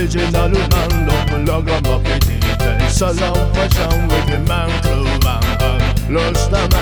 original man Love lagom och i titeln Så lång with the man True man, the man